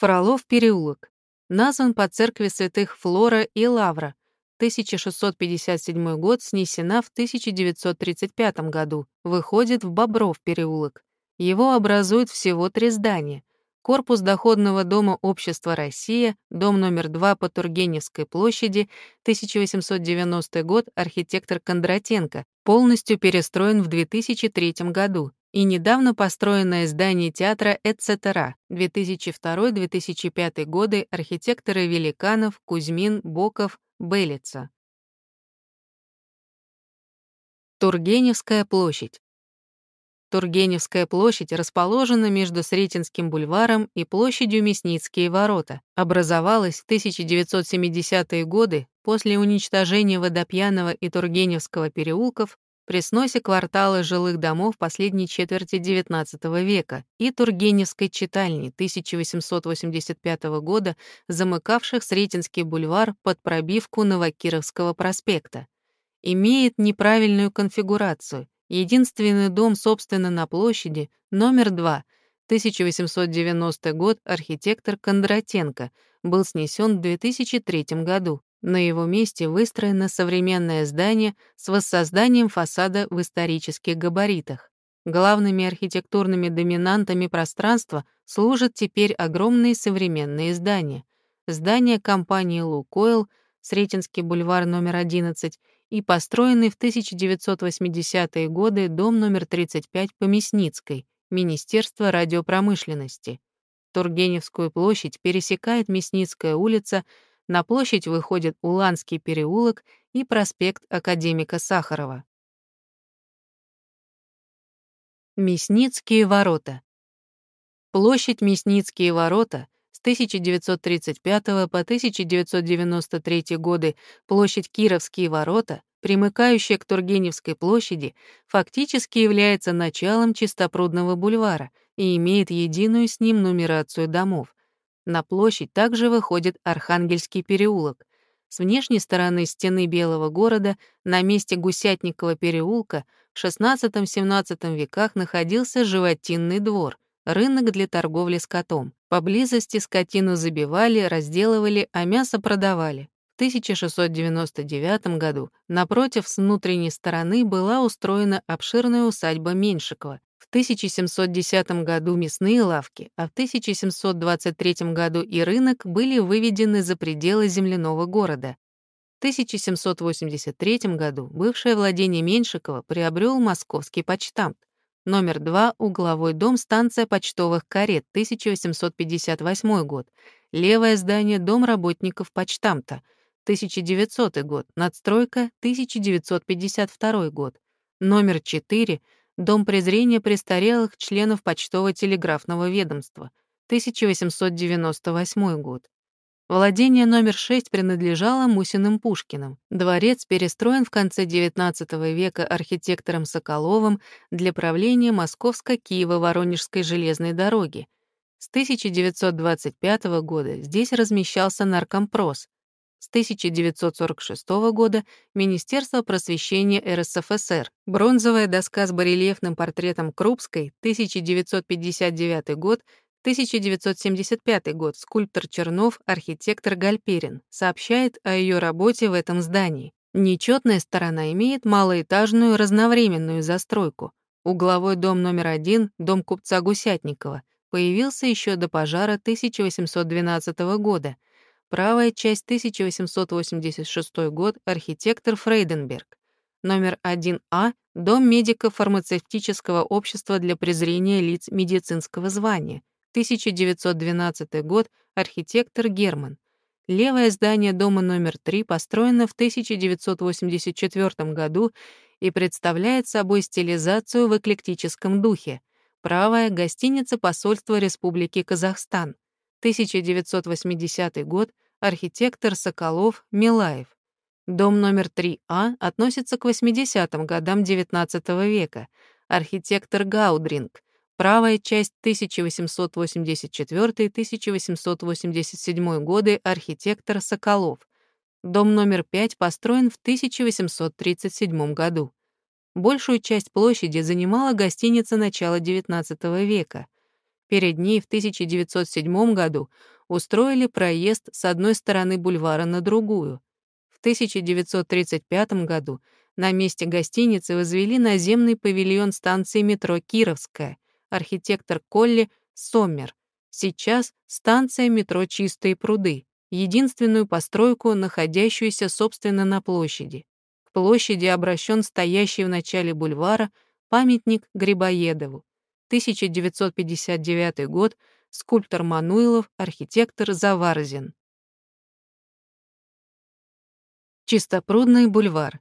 Фролов переулок. Назван по церкви святых Флора и Лавра. 1657 год снесена в 1935 году. Выходит в Бобров переулок. Его образует всего три здания. Корпус доходного дома Общества «Россия», дом номер 2 по Тургеневской площади, 1890 год, архитектор Кондратенко, полностью перестроен в 2003 году и недавно построенное здание театра «Эцетера» 2002-2005 годы архитекторы Великанов, Кузьмин, Боков, Белица. Тургеневская площадь. Тургеневская площадь расположена между Сретенским бульваром и площадью Мясницкие ворота. Образовалась в 1970-е годы после уничтожения Водопьяного и Тургеневского переулков при сносе квартала жилых домов последней четверти XIX века и Тургеневской читальни 1885 года, замыкавших Сретенский бульвар под пробивку Новокировского проспекта. Имеет неправильную конфигурацию. Единственный дом, собственно, на площади, номер 2, 1890 год, архитектор Кондратенко, был снесен в 2003 году. На его месте выстроено современное здание с воссозданием фасада в исторических габаритах. Главными архитектурными доминантами пространства служат теперь огромные современные здания. Здание компании «Лукойл», Сретенский бульвар номер 11 и построенный в 1980-е годы дом номер 35 по Мясницкой, Министерство радиопромышленности. Тургеневскую площадь пересекает Мясницкая улица — на площадь выходит Уланский переулок и проспект Академика Сахарова. Мясницкие ворота. Площадь Мясницкие ворота с 1935 по 1993 годы, площадь Кировские ворота, примыкающая к Тургеневской площади, фактически является началом Чистопрудного бульвара и имеет единую с ним нумерацию домов, на площадь также выходит Архангельский переулок. С внешней стороны стены Белого города на месте Гусятникова переулка в XVI-XVII веках находился животинный двор, рынок для торговли скотом. Поблизости скотину забивали, разделывали, а мясо продавали. В 1699 году напротив с внутренней стороны была устроена обширная усадьба Меньшикова, в 1710 году мясные лавки, а в 1723 году и рынок были выведены за пределы земляного города. В 1783 году бывшее владение Меньшикова приобрел московский почтамт. Номер 2, угловой дом, станция почтовых карет, 1858 год. Левое здание, дом работников почтамта, 1900 год. Надстройка, 1952 год. Номер 4, Дом презрения престарелых членов почтово-телеграфного ведомства, 1898 год. Владение номер 6 принадлежало Мусиным Пушкиным. Дворец перестроен в конце XIX века архитектором Соколовым для правления Московско-Киево-Воронежской железной дороги. С 1925 года здесь размещался наркомпрос, с 1946 года Министерство просвещения РСФСР, бронзовая доска с барельефным портретом Крупской, 1959 год, 1975 год, скульптор Чернов, архитектор Гальперин, сообщает о ее работе в этом здании. Нечетная сторона имеет малоэтажную разновременную застройку. Угловой дом номер один, дом купца Гусятникова, появился еще до пожара 1812 года — Правая часть 1886 год, архитектор Фрейденберг. Номер 1А, Дом медико-фармацевтического общества для презрения лиц медицинского звания. 1912 год, архитектор Герман. Левое здание дома номер 3 построено в 1984 году и представляет собой стилизацию в эклектическом духе. Правая — гостиница посольства Республики Казахстан. 1980 год, архитектор Соколов Милаев. Дом номер 3А относится к 80-м годам XIX века, архитектор Гаудринг, правая часть 1884-1887 годы, архитектор Соколов. Дом номер 5 построен в 1837 году. Большую часть площади занимала гостиница начала XIX века — Перед ней в 1907 году устроили проезд с одной стороны бульвара на другую. В 1935 году на месте гостиницы возвели наземный павильон станции метро «Кировская», архитектор Колли Соммер. Сейчас станция метро «Чистые пруды», единственную постройку, находящуюся, собственно, на площади. К площади обращен стоящий в начале бульвара памятник Грибоедову. 1959 год, скульптор Мануилов, архитектор Заварзин. Чистопрудный бульвар.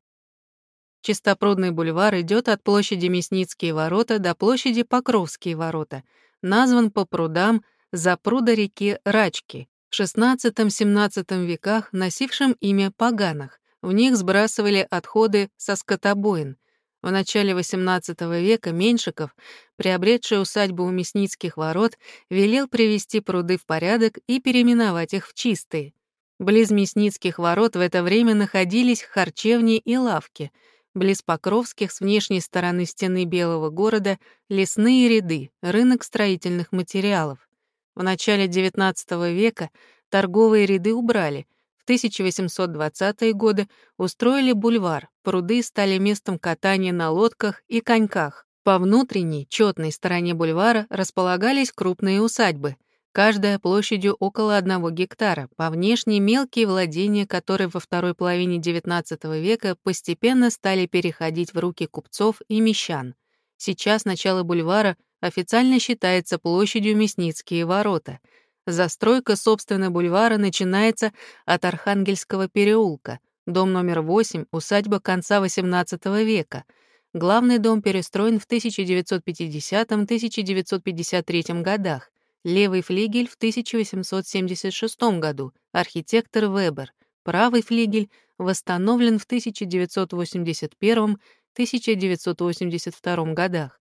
Чистопрудный бульвар идет от площади Мясницкие ворота до площади Покровские ворота, назван по прудам за пруда реки Рачки, в XVI-XVII веках носившим имя Поганах. В них сбрасывали отходы со скотобоин. В начале XVIII века Меньшиков, приобретший усадьбу у Мясницких ворот, велел привести пруды в порядок и переименовать их в чистые. Близ Мясницких ворот в это время находились харчевни и лавки — Близ Покровских с внешней стороны стены Белого города лесные ряды, рынок строительных материалов. В начале XIX века торговые ряды убрали. В 1820-е годы устроили бульвар, пруды стали местом катания на лодках и коньках. По внутренней, четной стороне бульвара располагались крупные усадьбы — каждая площадью около одного гектара, по внешней мелкие владения, которые во второй половине XIX века постепенно стали переходить в руки купцов и мещан. Сейчас начало бульвара официально считается площадью Мясницкие ворота. Застройка, собственно, бульвара начинается от Архангельского переулка, дом номер 8, усадьба конца XVIII века. Главный дом перестроен в 1950-1953 годах. Левый флигель в 1876 году, архитектор Вебер. Правый флигель восстановлен в 1981-1982 годах.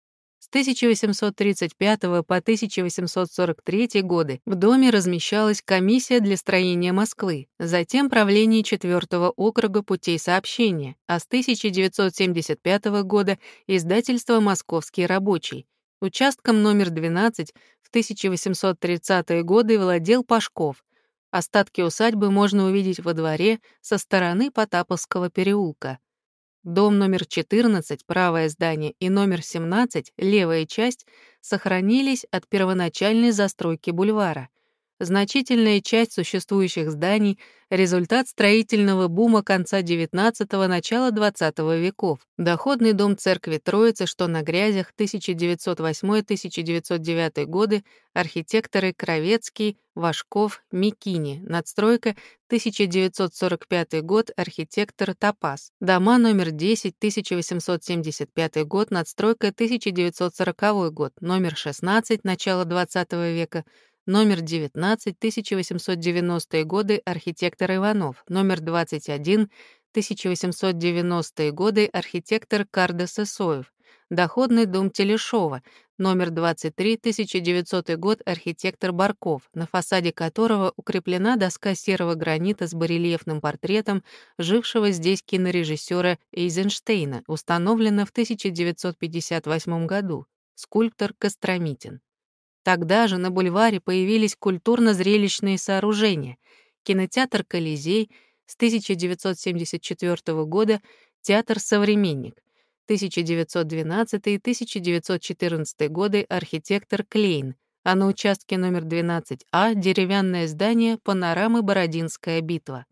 С 1835 по 1843 годы в доме размещалась комиссия для строения Москвы, затем правление 4 округа путей сообщения, а с 1975 года издательство «Московский рабочий». Участком номер 12 в 1830-е годы владел Пашков. Остатки усадьбы можно увидеть во дворе со стороны Потаповского переулка. Дом номер 14, правое здание, и номер 17, левая часть, сохранились от первоначальной застройки бульвара — Значительная часть существующих зданий — результат строительного бума конца XIX – начала XX веков. Доходный дом церкви Троицы, что на грязях 1908-1909 годы, архитекторы Кровецкий, Вашков, Микини, надстройка 1945 год, архитектор Топас. Дома номер 10, 1875 год, надстройка 1940 год, номер 16, начало XX века — номер 19, 1890-е годы, архитектор Иванов, номер 21, 1890-е годы, архитектор Карда Сосоев, доходный дом Телешова, номер 23, 1900 год, архитектор Барков, на фасаде которого укреплена доска серого гранита с барельефным портретом жившего здесь кинорежиссера Эйзенштейна, установлена в 1958 году, скульптор Костромитин. Тогда же на бульваре появились культурно-зрелищные сооружения. Кинотеатр «Колизей» с 1974 года, театр «Современник», 1912-1914 годы архитектор Клейн, а на участке номер 12А деревянное здание панорамы «Бородинская битва».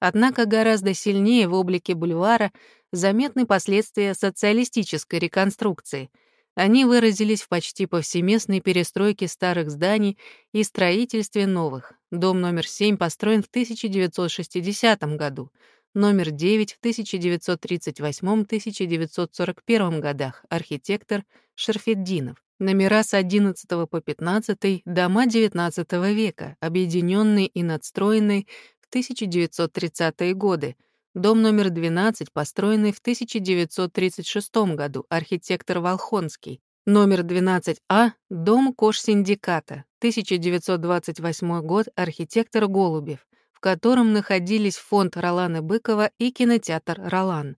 Однако гораздо сильнее в облике бульвара заметны последствия социалистической реконструкции — они выразились в почти повсеместной перестройке старых зданий и строительстве новых. Дом номер 7 построен в 1960 году, номер 9 в 1938-1941 годах, архитектор Шерфеддинов. Номера с 11 по 15 дома XIX века, объединенные и надстроенные в 1930-е годы, Дом номер 12, построенный в 1936 году, архитектор Волхонский. Номер 12А — дом Кош-синдиката, 1928 год, архитектор Голубев, в котором находились фонд Ролана Быкова и кинотеатр «Ролан».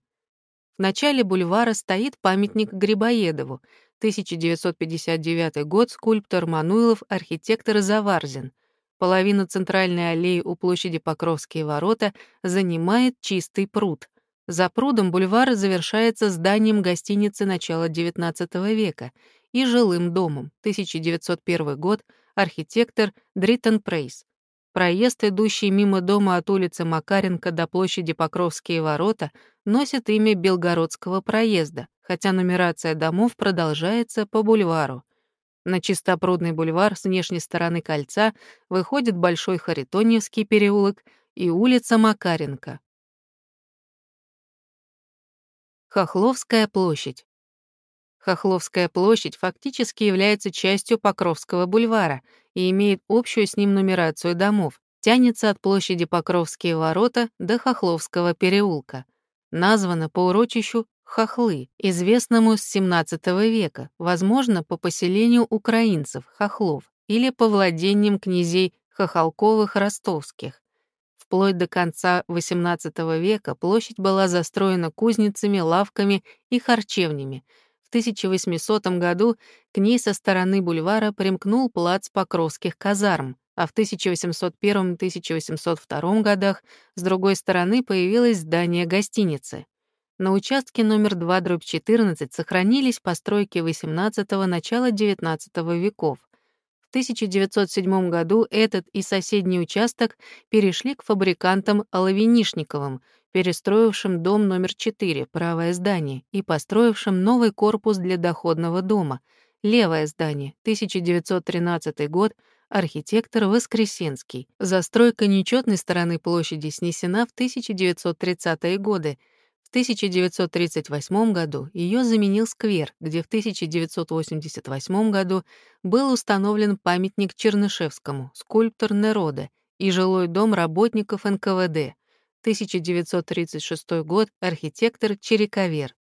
В начале бульвара стоит памятник Грибоедову, 1959 год, скульптор Мануилов, архитектор Заварзин. Половину центральной аллеи у площади Покровские ворота занимает чистый пруд. За прудом бульвар завершается зданием гостиницы начала XIX века и жилым домом, 1901 год, архитектор Дриттенпрейс. Проезд, идущий мимо дома от улицы Макаренко до площади Покровские ворота, носит имя Белгородского проезда, хотя нумерация домов продолжается по бульвару. На Чистопрудный бульвар с внешней стороны кольца выходит Большой Харитоньевский переулок и улица Макаренко. Хохловская площадь. Хохловская площадь фактически является частью Покровского бульвара и имеет общую с ним нумерацию домов, тянется от площади Покровские ворота до Хохловского переулка. Названа по урочищу Хохлы, известному с XVII века, возможно, по поселению украинцев, хохлов, или по владениям князей Хохолковых-Ростовских. Вплоть до конца XVIII века площадь была застроена кузницами, лавками и харчевнями, в 1800 году к ней со стороны бульвара примкнул плац Покровских казарм, а в 1801-1802 годах с другой стороны появилось здание гостиницы. На участке номер 2 дробь 14 сохранились постройки XVIII – начала XIX веков. В 1907 году этот и соседний участок перешли к фабрикантам Оловинишниковым, перестроившим дом номер 4, правое здание, и построившим новый корпус для доходного дома, левое здание, 1913 год, архитектор Воскресенский. Застройка нечетной стороны площади снесена в 1930-е годы. В 1938 году ее заменил сквер, где в 1988 году был установлен памятник Чернышевскому, скульптор Нерода, и жилой дом работников НКВД — 1936 год, архитектор Черековер.